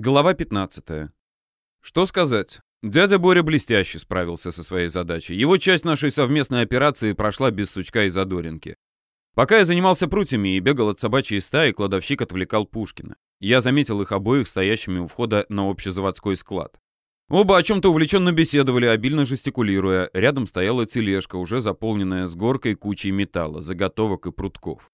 Глава 15. Что сказать? Дядя Боря блестяще справился со своей задачей. Его часть нашей совместной операции прошла без сучка и задоринки. Пока я занимался прутьями и бегал от собачьей стаи, кладовщик отвлекал Пушкина. Я заметил их обоих стоящими у входа на общезаводской склад. Оба о чем-то увлеченно беседовали, обильно жестикулируя. Рядом стояла тележка, уже заполненная с горкой кучей металла, заготовок и прутков.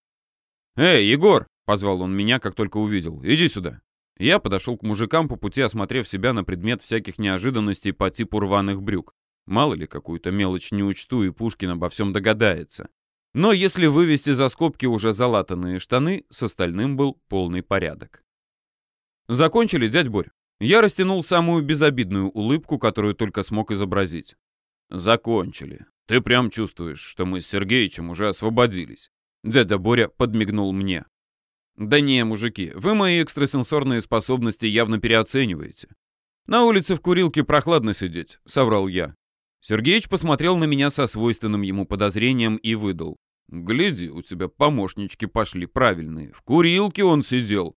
«Эй, Егор!» — позвал он меня, как только увидел. «Иди сюда». Я подошел к мужикам по пути, осмотрев себя на предмет всяких неожиданностей по типу рваных брюк. Мало ли, какую-то мелочь не учту, и Пушкин обо всем догадается. Но если вывести за скобки уже залатанные штаны, с остальным был полный порядок. Закончили, дядь Борь? Я растянул самую безобидную улыбку, которую только смог изобразить. Закончили. Ты прям чувствуешь, что мы с Сергеичем уже освободились. Дядя Боря подмигнул мне. «Да не, мужики, вы мои экстрасенсорные способности явно переоцениваете. На улице в курилке прохладно сидеть», — соврал я. Сергеич посмотрел на меня со свойственным ему подозрением и выдал. «Гляди, у тебя помощнички пошли правильные. В курилке он сидел.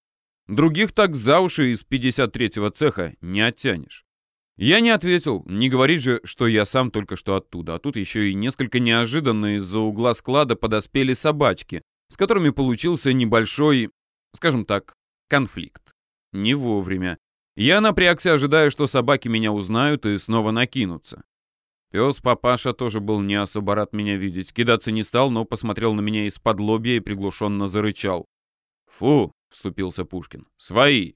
Других так за уши из 53-го цеха не оттянешь». Я не ответил, не говорит же, что я сам только что оттуда, а тут еще и несколько неожиданно из-за угла склада подоспели собачки, с которыми получился небольшой, скажем так, конфликт. Не вовремя. Я напрягся, ожидая, что собаки меня узнают и снова накинутся. Пес папаша тоже был не особо рад меня видеть. Кидаться не стал, но посмотрел на меня из-под лобья и приглушенно зарычал. «Фу!» — вступился Пушкин. «Свои!»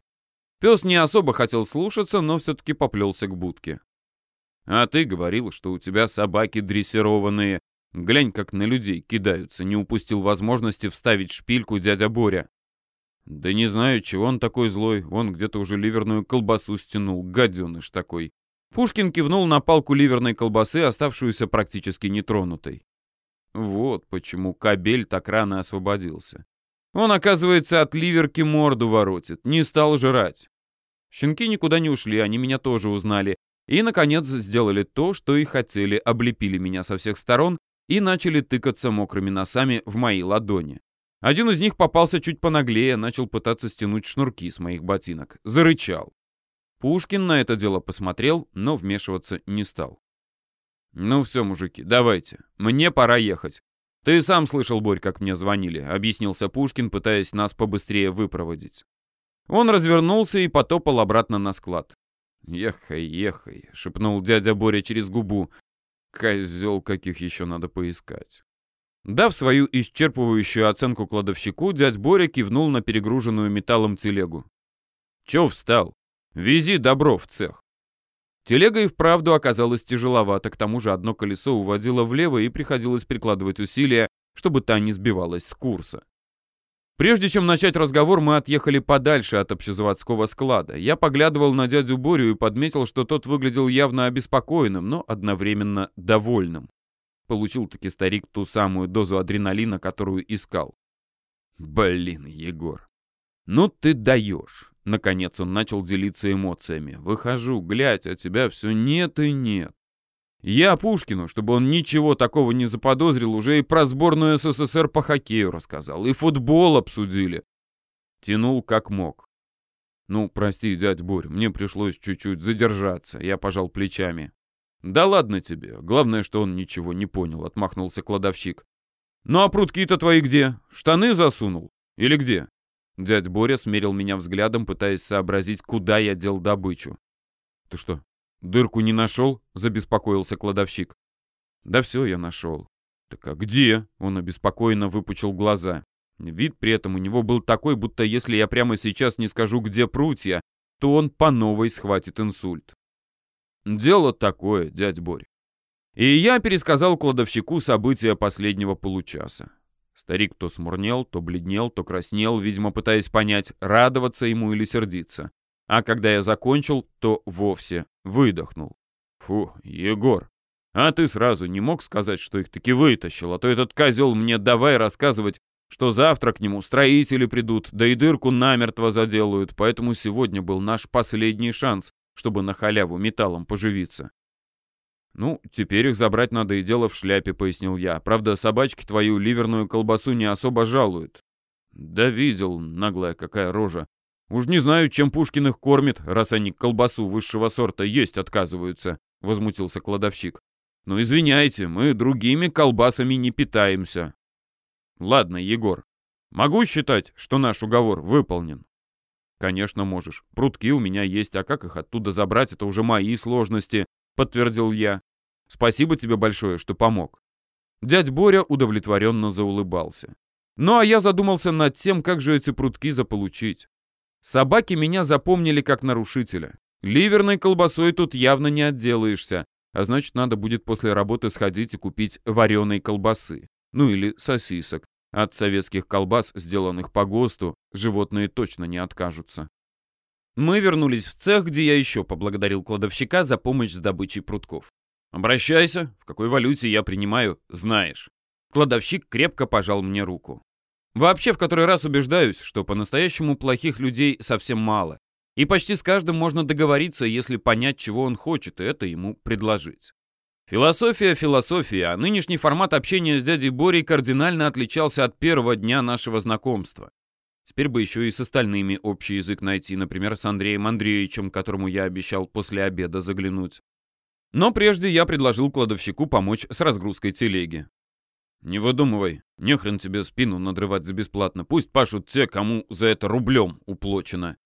Пес не особо хотел слушаться, но все-таки поплелся к будке. «А ты говорил, что у тебя собаки дрессированные. Глянь, как на людей кидаются. Не упустил возможности вставить шпильку дядя Боря. Да не знаю, чего он такой злой. Он где-то уже ливерную колбасу стянул. Гаденыш такой. Пушкин кивнул на палку ливерной колбасы, оставшуюся практически нетронутой. Вот почему кабель так рано освободился. Он, оказывается, от ливерки морду воротит. Не стал жрать. Щенки никуда не ушли, они меня тоже узнали. И, наконец, сделали то, что и хотели, облепили меня со всех сторон и начали тыкаться мокрыми носами в мои ладони. Один из них попался чуть понаглее, начал пытаться стянуть шнурки с моих ботинок. Зарычал. Пушкин на это дело посмотрел, но вмешиваться не стал. «Ну все, мужики, давайте. Мне пора ехать. Ты сам слышал, Борь, как мне звонили», — объяснился Пушкин, пытаясь нас побыстрее выпроводить. Он развернулся и потопал обратно на склад. «Ехай, ехай», — шепнул дядя Боря через губу. Козел, каких еще надо поискать. Дав свою исчерпывающую оценку кладовщику, дядь Боря кивнул на перегруженную металлом телегу. «Че встал? Вези добро в цех». Телега и вправду оказалась тяжеловата, к тому же одно колесо уводило влево и приходилось прикладывать усилия, чтобы та не сбивалась с курса. Прежде чем начать разговор, мы отъехали подальше от общезаводского склада. Я поглядывал на дядю Борю и подметил, что тот выглядел явно обеспокоенным, но одновременно довольным. Получил-таки старик ту самую дозу адреналина, которую искал. Блин, Егор. Ну ты даешь. Наконец он начал делиться эмоциями. Выхожу, глядь, а тебя все нет и нет. Я Пушкину, чтобы он ничего такого не заподозрил, уже и про сборную СССР по хоккею рассказал, и футбол обсудили. Тянул как мог. Ну, прости, дядь Борь, мне пришлось чуть-чуть задержаться, я пожал плечами. Да ладно тебе, главное, что он ничего не понял, отмахнулся кладовщик. Ну а прутки-то твои где? Штаны засунул? Или где? Дядь Боря смерил меня взглядом, пытаясь сообразить, куда я дел добычу. Ты что, «Дырку не нашел?» — забеспокоился кладовщик. «Да все я нашел». «Так а где?» — он обеспокоенно выпучил глаза. Вид при этом у него был такой, будто если я прямо сейчас не скажу, где прутья, то он по новой схватит инсульт. «Дело такое, дядь Борь». И я пересказал кладовщику события последнего получаса. Старик то смурнел, то бледнел, то краснел, видимо, пытаясь понять, радоваться ему или сердиться. А когда я закончил, то вовсе выдохнул. Фу, Егор, а ты сразу не мог сказать, что их таки вытащил, а то этот козел мне давай рассказывать, что завтра к нему строители придут, да и дырку намертво заделают, поэтому сегодня был наш последний шанс, чтобы на халяву металлом поживиться. «Ну, теперь их забрать надо и дело в шляпе», — пояснил я. «Правда, собачки твою ливерную колбасу не особо жалуют». «Да видел, наглая какая рожа. «Уж не знаю, чем Пушкин их кормит, раз они колбасу высшего сорта есть отказываются», — возмутился кладовщик. «Ну, извиняйте, мы другими колбасами не питаемся». «Ладно, Егор, могу считать, что наш уговор выполнен?» «Конечно можешь. Прутки у меня есть, а как их оттуда забрать, это уже мои сложности», — подтвердил я. «Спасибо тебе большое, что помог». Дядь Боря удовлетворенно заулыбался. Ну а я задумался над тем, как же эти прутки заполучить. Собаки меня запомнили как нарушителя. Ливерной колбасой тут явно не отделаешься, а значит, надо будет после работы сходить и купить вареной колбасы. Ну или сосисок. От советских колбас, сделанных по ГОСТу, животные точно не откажутся. Мы вернулись в цех, где я еще поблагодарил кладовщика за помощь с добычей прутков. «Обращайся, в какой валюте я принимаю, знаешь». Кладовщик крепко пожал мне руку. Вообще, в который раз убеждаюсь, что по-настоящему плохих людей совсем мало. И почти с каждым можно договориться, если понять, чего он хочет, и это ему предложить. Философия, философия, а нынешний формат общения с дядей Борей кардинально отличался от первого дня нашего знакомства. Теперь бы еще и с остальными общий язык найти, например, с Андреем Андреевичем, которому я обещал после обеда заглянуть. Но прежде я предложил кладовщику помочь с разгрузкой телеги. «Не выдумывай, нехрен тебе спину надрывать за бесплатно, пусть пашут те, кому за это рублем уплочено».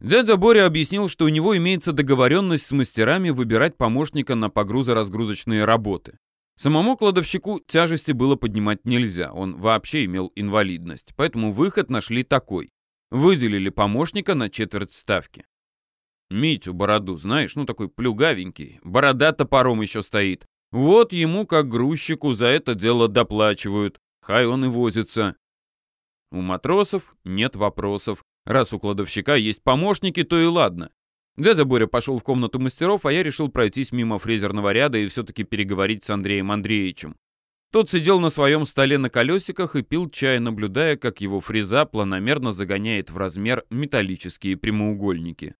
Дядя Боря объяснил, что у него имеется договоренность с мастерами выбирать помощника на погрузо-разгрузочные работы. Самому кладовщику тяжести было поднимать нельзя, он вообще имел инвалидность, поэтому выход нашли такой. Выделили помощника на четверть ставки. Митю Бороду, знаешь, ну такой плюгавенький, борода топором еще стоит. Вот ему, как грузчику, за это дело доплачивают. Хай он и возится. У матросов нет вопросов. Раз у кладовщика есть помощники, то и ладно. Дядя Боря пошел в комнату мастеров, а я решил пройтись мимо фрезерного ряда и все-таки переговорить с Андреем Андреевичем. Тот сидел на своем столе на колесиках и пил чай, наблюдая, как его фреза планомерно загоняет в размер металлические прямоугольники.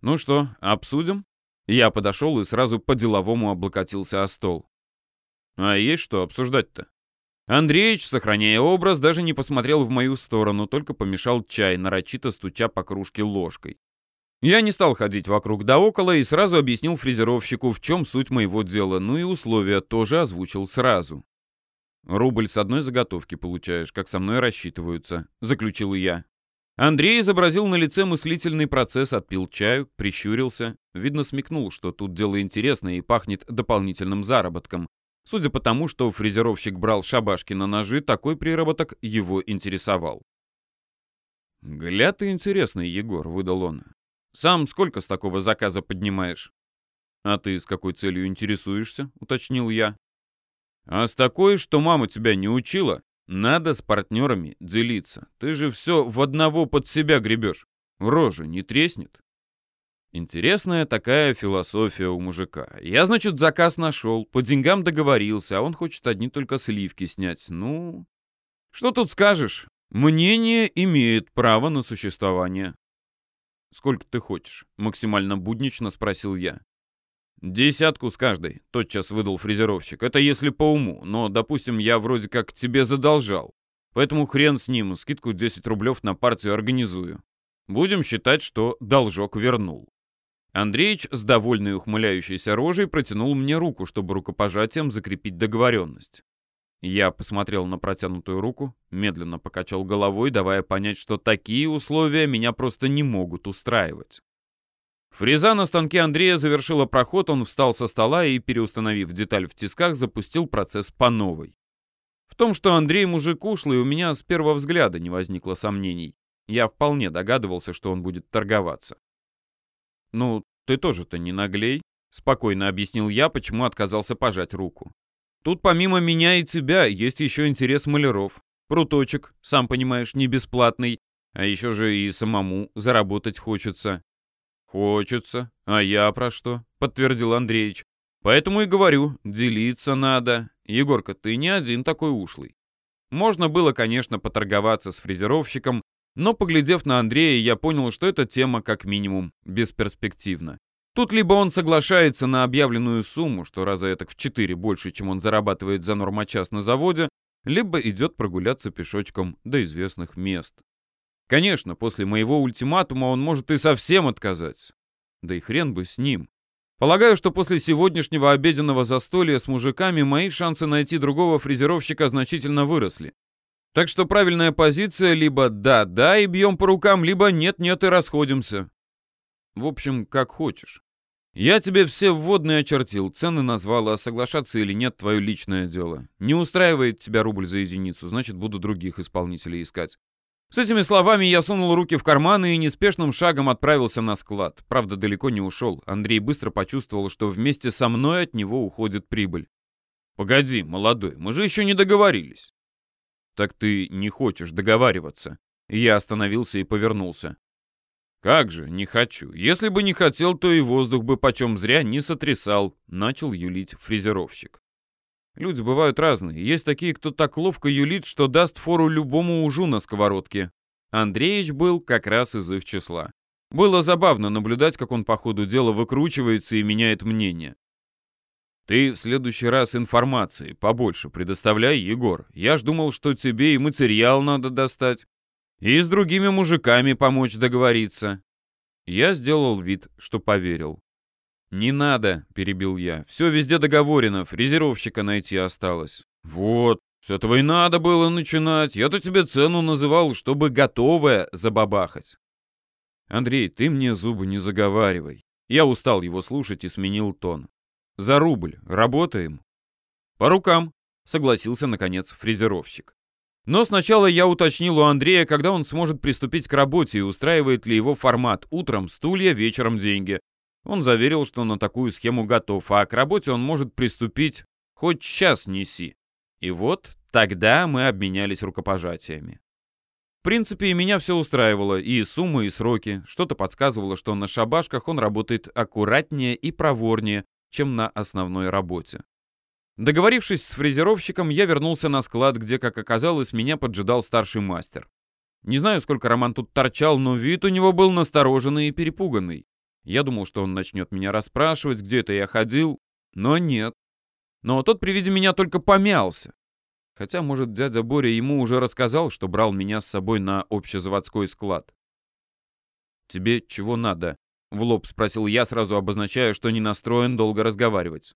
«Ну что, обсудим?» Я подошел и сразу по-деловому облокотился о стол. А есть что обсуждать-то? Андреич, сохраняя образ, даже не посмотрел в мою сторону, только помешал чай, нарочито стуча по кружке ложкой. Я не стал ходить вокруг да около и сразу объяснил фрезеровщику, в чем суть моего дела, ну и условия тоже озвучил сразу. «Рубль с одной заготовки получаешь, как со мной рассчитываются», — заключил я. Андрей изобразил на лице мыслительный процесс, отпил чаю, прищурился. Видно, смекнул, что тут дело интересное и пахнет дополнительным заработком. Судя по тому, что фрезеровщик брал шабашки на ножи, такой приработок его интересовал. «Гля ты интересный, Егор», — выдал он. «Сам сколько с такого заказа поднимаешь?» «А ты с какой целью интересуешься?» — уточнил я. «А с такой, что мама тебя не учила?» Надо с партнерами делиться. Ты же все в одного под себя гребешь. В роже не треснет. Интересная такая философия у мужика. Я, значит, заказ нашел, по деньгам договорился, а он хочет одни только сливки снять. Ну, что тут скажешь? Мнение имеет право на существование. «Сколько ты хочешь?» — максимально буднично спросил я. «Десятку с каждой», — тотчас выдал фрезеровщик. «Это если по уму, но, допустим, я вроде как тебе задолжал. Поэтому хрен с ним, скидку 10 рублев на партию организую. Будем считать, что должок вернул». Андреич с довольной ухмыляющейся рожей протянул мне руку, чтобы рукопожатием закрепить договоренность. Я посмотрел на протянутую руку, медленно покачал головой, давая понять, что такие условия меня просто не могут устраивать. Фреза на станке Андрея завершила проход, он встал со стола и, переустановив деталь в тисках, запустил процесс по новой. В том, что Андрей мужик ушлый, у меня с первого взгляда не возникло сомнений. Я вполне догадывался, что он будет торговаться. «Ну, ты тоже-то не наглей», — спокойно объяснил я, почему отказался пожать руку. «Тут помимо меня и тебя есть еще интерес маляров. Пруточек, сам понимаешь, не бесплатный, а еще же и самому заработать хочется. «Хочется. А я про что?» — подтвердил Андреич. «Поэтому и говорю, делиться надо. Егорка, ты не один такой ушлый». Можно было, конечно, поторговаться с фрезеровщиком, но, поглядев на Андрея, я понял, что эта тема, как минимум, бесперспективна. Тут либо он соглашается на объявленную сумму, что раза это в четыре больше, чем он зарабатывает за нормочас на заводе, либо идет прогуляться пешочком до известных мест. Конечно, после моего ультиматума он может и совсем отказать. Да и хрен бы с ним. Полагаю, что после сегодняшнего обеденного застолья с мужиками мои шансы найти другого фрезеровщика значительно выросли. Так что правильная позиция либо «да-да» и бьем по рукам, либо «нет-нет» и расходимся. В общем, как хочешь. Я тебе все вводные очертил, цены назвал, а соглашаться или нет — твое личное дело. Не устраивает тебя рубль за единицу, значит, буду других исполнителей искать. С этими словами я сунул руки в карманы и неспешным шагом отправился на склад. Правда, далеко не ушел. Андрей быстро почувствовал, что вместе со мной от него уходит прибыль. «Погоди, молодой, мы же еще не договорились». «Так ты не хочешь договариваться». Я остановился и повернулся. «Как же, не хочу. Если бы не хотел, то и воздух бы почем зря не сотрясал», — начал юлить фрезеровщик. Люди бывают разные. Есть такие, кто так ловко юлит, что даст фору любому ужу на сковородке. Андреич был как раз из их числа. Было забавно наблюдать, как он по ходу дела выкручивается и меняет мнение. «Ты в следующий раз информации побольше предоставляй, Егор. Я ж думал, что тебе и материал надо достать, и с другими мужиками помочь договориться». Я сделал вид, что поверил. «Не надо», — перебил я. «Все везде договорено, фрезеровщика найти осталось». «Вот, с этого и надо было начинать. Я-то тебе цену называл, чтобы готовое забабахать». «Андрей, ты мне зубы не заговаривай». Я устал его слушать и сменил тон. «За рубль. Работаем?» «По рукам», — согласился, наконец, фрезеровщик. Но сначала я уточнил у Андрея, когда он сможет приступить к работе и устраивает ли его формат «Утром стулья, вечером деньги». Он заверил, что на такую схему готов, а к работе он может приступить хоть час неси. И вот тогда мы обменялись рукопожатиями. В принципе, и меня все устраивало, и суммы, и сроки. Что-то подсказывало, что на шабашках он работает аккуратнее и проворнее, чем на основной работе. Договорившись с фрезеровщиком, я вернулся на склад, где, как оказалось, меня поджидал старший мастер. Не знаю, сколько Роман тут торчал, но вид у него был настороженный и перепуганный. Я думал, что он начнет меня расспрашивать, где это я ходил, но нет. Но тот при виде меня только помялся. Хотя, может, дядя Боря ему уже рассказал, что брал меня с собой на общезаводской склад. «Тебе чего надо?» — в лоб спросил я, сразу обозначая, что не настроен долго разговаривать.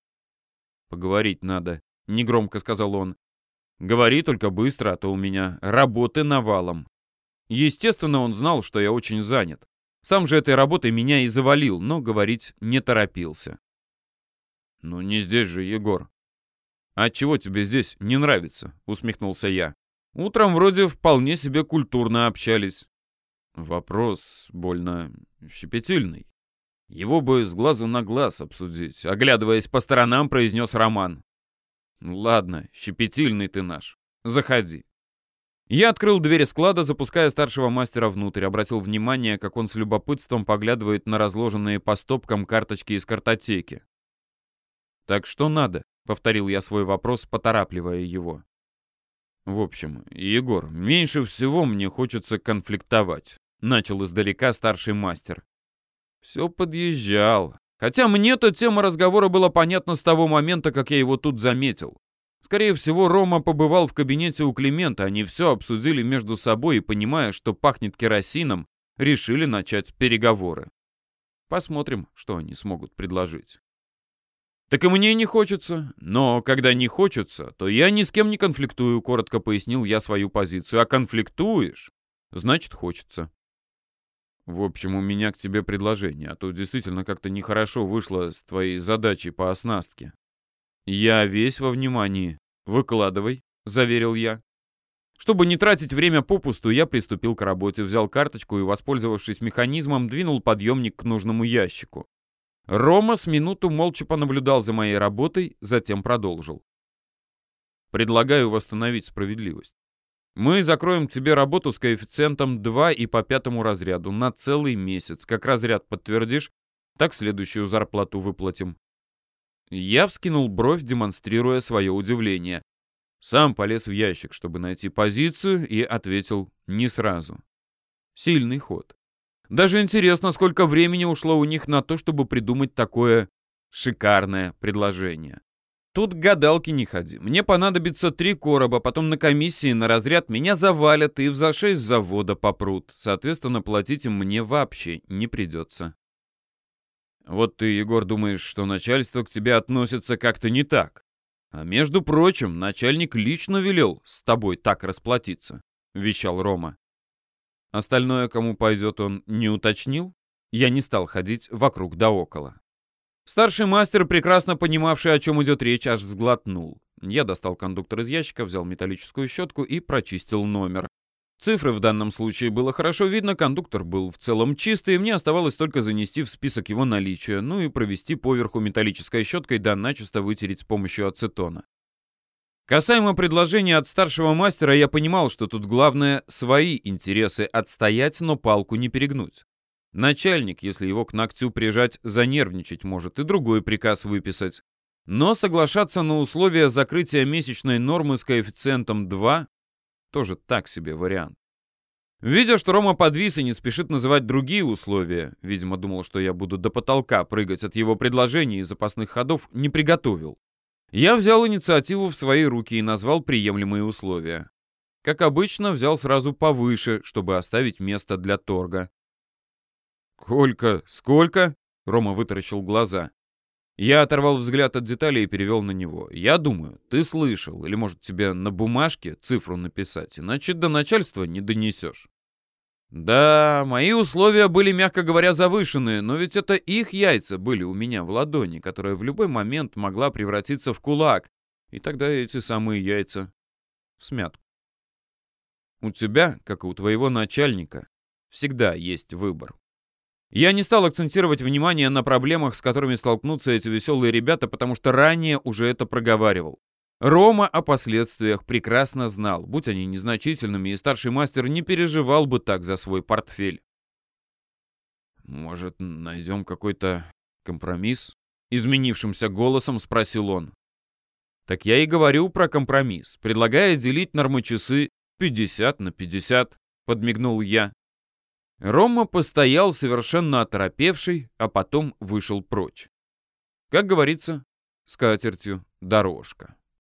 «Поговорить надо», — негромко сказал он. «Говори только быстро, а то у меня работы навалом». Естественно, он знал, что я очень занят. Сам же этой работой меня и завалил, но говорить не торопился. «Ну не здесь же, Егор». «А чего тебе здесь не нравится?» — усмехнулся я. «Утром вроде вполне себе культурно общались». Вопрос больно щепетильный. Его бы с глазу на глаз обсудить, оглядываясь по сторонам, произнес Роман. «Ладно, щепетильный ты наш. Заходи». Я открыл дверь склада, запуская старшего мастера внутрь, обратил внимание, как он с любопытством поглядывает на разложенные по стопкам карточки из картотеки. «Так что надо?» — повторил я свой вопрос, поторапливая его. «В общем, Егор, меньше всего мне хочется конфликтовать», — начал издалека старший мастер. Все подъезжал. Хотя мне-то тема разговора была понятна с того момента, как я его тут заметил. Скорее всего, Рома побывал в кабинете у Климента, они все обсудили между собой и, понимая, что пахнет керосином, решили начать переговоры. Посмотрим, что они смогут предложить. «Так и мне не хочется. Но когда не хочется, то я ни с кем не конфликтую», — коротко пояснил я свою позицию. «А конфликтуешь, значит, хочется». «В общем, у меня к тебе предложение, а то действительно как-то нехорошо вышло с твоей задачей по оснастке. «Я весь во внимании. Выкладывай», — заверил я. Чтобы не тратить время попусту, я приступил к работе, взял карточку и, воспользовавшись механизмом, двинул подъемник к нужному ящику. Рома с минуту молча понаблюдал за моей работой, затем продолжил. «Предлагаю восстановить справедливость. Мы закроем тебе работу с коэффициентом 2 и по пятому разряду на целый месяц. Как разряд подтвердишь, так следующую зарплату выплатим. Я вскинул бровь, демонстрируя свое удивление. Сам полез в ящик, чтобы найти позицию, и ответил не сразу. Сильный ход. Даже интересно, сколько времени ушло у них на то, чтобы придумать такое шикарное предложение. Тут гадалки не ходи. Мне понадобится три короба, потом на комиссии на разряд меня завалят и в за шесть завода попрут. Соответственно, платить им мне вообще не придется. Вот ты, Егор, думаешь, что начальство к тебе относится как-то не так. А между прочим, начальник лично велел с тобой так расплатиться, вещал Рома. Остальное, кому пойдет, он не уточнил. Я не стал ходить вокруг да около. Старший мастер, прекрасно понимавший, о чем идет речь, аж сглотнул. Я достал кондуктор из ящика, взял металлическую щетку и прочистил номер. Цифры в данном случае было хорошо видно, кондуктор был в целом чистый, и мне оставалось только занести в список его наличия, ну и провести поверху металлической щеткой да начисто вытереть с помощью ацетона. Касаемо предложения от старшего мастера, я понимал, что тут главное свои интересы отстоять, но палку не перегнуть. Начальник, если его к ногтю прижать, занервничать может и другой приказ выписать. Но соглашаться на условия закрытия месячной нормы с коэффициентом 2 тоже так себе вариант. Видя, что Рома подвис и не спешит называть другие условия, видимо, думал, что я буду до потолка прыгать от его предложений и запасных ходов, не приготовил. Я взял инициативу в свои руки и назвал приемлемые условия. Как обычно, взял сразу повыше, чтобы оставить место для торга. «Сколько? Сколько?» — Рома вытаращил глаза. Я оторвал взгляд от деталей и перевел на него. «Я думаю, ты слышал, или, может, тебе на бумажке цифру написать, иначе до начальства не донесешь». «Да, мои условия были, мягко говоря, завышенные, но ведь это их яйца были у меня в ладони, которая в любой момент могла превратиться в кулак, и тогда эти самые яйца в смятку. У тебя, как и у твоего начальника, всегда есть выбор». Я не стал акцентировать внимание на проблемах, с которыми столкнутся эти веселые ребята, потому что ранее уже это проговаривал. Рома о последствиях прекрасно знал, будь они незначительными, и старший мастер не переживал бы так за свой портфель. «Может, найдем какой-то компромисс?» Изменившимся голосом спросил он. «Так я и говорю про компромисс, предлагая делить нормочасы 50 на 50», — подмигнул я. Рома постоял совершенно оторопевший, а потом вышел прочь. Как говорится, с катертью дорожка.